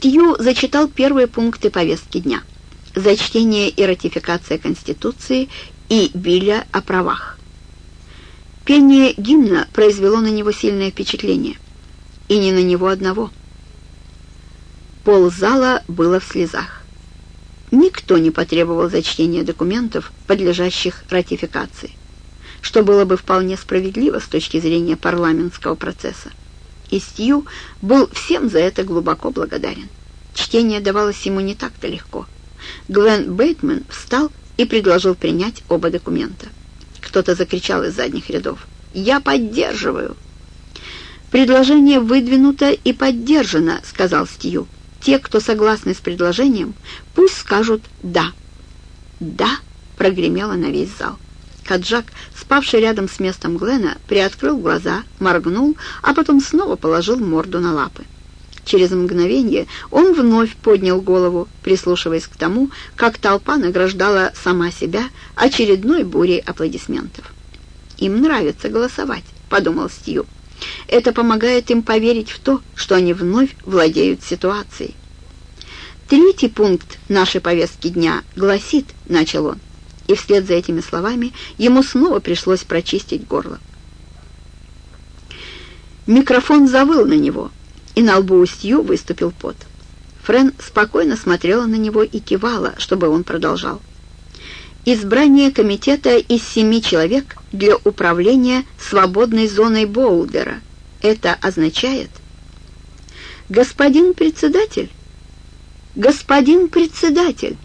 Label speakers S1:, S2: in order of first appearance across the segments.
S1: Стью зачитал первые пункты повестки дня. Зачтение и ратификация Конституции и Билля о правах. Пение гимна произвело на него сильное впечатление. И не на него одного. Пол зала было в слезах. Никто не потребовал зачтения документов, подлежащих ратификации, что было бы вполне справедливо с точки зрения парламентского процесса. И Стью был всем за это глубоко благодарен. Чтение давалось ему не так-то легко. Глен Бейтман встал и предложил принять оба документа. Кто-то закричал из задних рядов. «Я поддерживаю!» «Предложение выдвинуто и поддержано», — сказал Стью. «Те, кто согласны с предложением, пусть скажут «да». «Да», — прогремело на весь зал. Каджак, спавший рядом с местом Глена, приоткрыл глаза, моргнул, а потом снова положил морду на лапы. Через мгновение он вновь поднял голову, прислушиваясь к тому, как толпа награждала сама себя очередной бурей аплодисментов. «Им нравится голосовать», — подумал Стью. «Это помогает им поверить в то, что они вновь владеют ситуацией». «Третий пункт нашей повестки дня гласит», — начал он, и вслед за этими словами ему снова пришлось прочистить горло. Микрофон завыл на него — и на лбу у Стью выступил пот. Френ спокойно смотрела на него и кивала, чтобы он продолжал. Избрание комитета из семи человек для управления свободной зоной Боулдера. Это означает... «Господин председатель! Господин председатель!»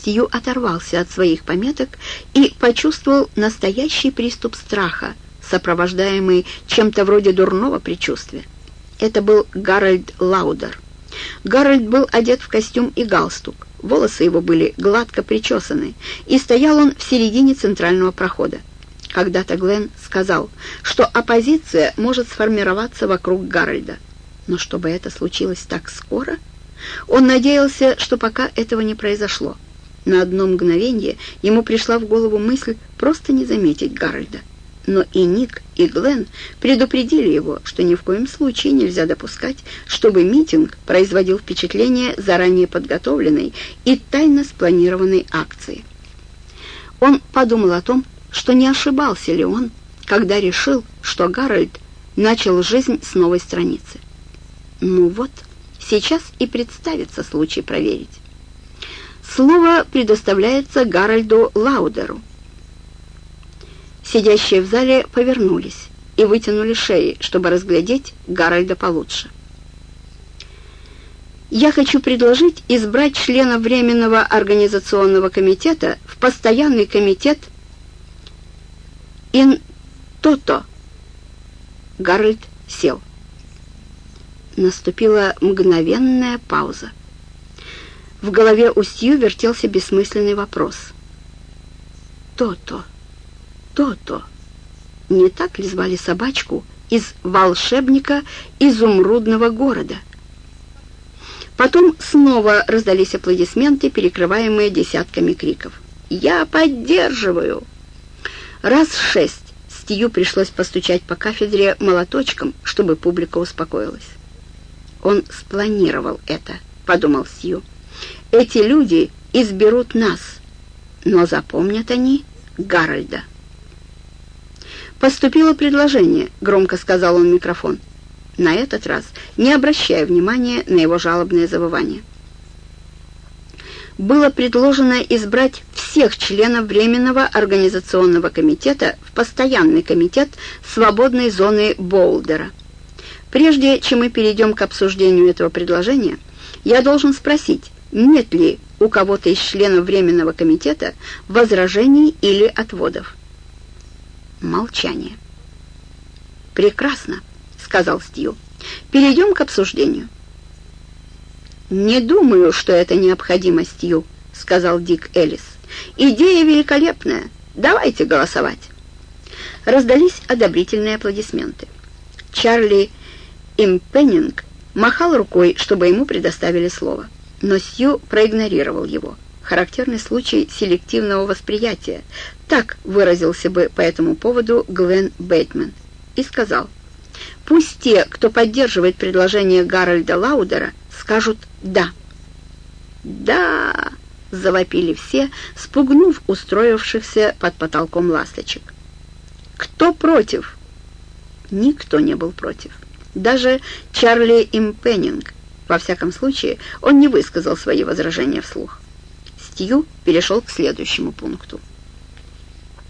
S1: Стью оторвался от своих пометок и почувствовал настоящий приступ страха, сопровождаемый чем-то вроде дурного предчувствия. Это был Гарольд Лаудер. Гарольд был одет в костюм и галстук. Волосы его были гладко причесаны, и стоял он в середине центрального прохода. Когда-то Глен сказал, что оппозиция может сформироваться вокруг Гарольда. Но чтобы это случилось так скоро, он надеялся, что пока этого не произошло. На одно мгновение ему пришла в голову мысль просто не заметить Гарольда но и Ник, и Глен предупредили его, что ни в коем случае нельзя допускать, чтобы митинг производил впечатление заранее подготовленной и тайно спланированной акции. Он подумал о том, что не ошибался ли он, когда решил, что Гарольд начал жизнь с новой страницы. Ну вот, сейчас и представится случай проверить. Слово предоставляется Гарольду Лаудеру. Сидящие в зале повернулись и вытянули шеи, чтобы разглядеть Гарольда получше. Я хочу предложить избрать члена Временного организационного комитета в постоянный комитет Ин-Тото. Гарольд сел. Наступила мгновенная пауза. В голове у Сью вертелся бессмысленный вопрос. «То-то». То-то. Не так ли звали собачку из волшебника изумрудного города? Потом снова раздались аплодисменты, перекрываемые десятками криков. «Я поддерживаю!» Раз шесть Стию пришлось постучать по кафедре молоточком, чтобы публика успокоилась. «Он спланировал это», — подумал Стью. «Эти люди изберут нас, но запомнят они Гарольда». «Поступило предложение», — громко сказал он микрофон. На этот раз не обращая внимания на его жалобное завывание. Было предложено избрать всех членов Временного организационного комитета в постоянный комитет свободной зоны Боулдера. Прежде чем мы перейдем к обсуждению этого предложения, я должен спросить, нет ли у кого-то из членов Временного комитета возражений или отводов. Молчание. «Прекрасно», — сказал Стью. «Перейдем к обсуждению». «Не думаю, что это необходимо, Стью», — сказал Дик Эллис. «Идея великолепная. Давайте голосовать». Раздались одобрительные аплодисменты. Чарли Импеннинг махал рукой, чтобы ему предоставили слово, но Сью проигнорировал его характерный случай селективного восприятия. Так выразился бы по этому поводу Глен Бейтман. И сказал, Пусть те, кто поддерживает предложение Гарольда Лаудера, скажут «да». «Да!» — завопили все, спугнув устроившихся под потолком ласточек. «Кто против?» Никто не был против. Даже Чарли Импеннинг. Во всяком случае, он не высказал свои возражения вслух. Стью перешел к следующему пункту.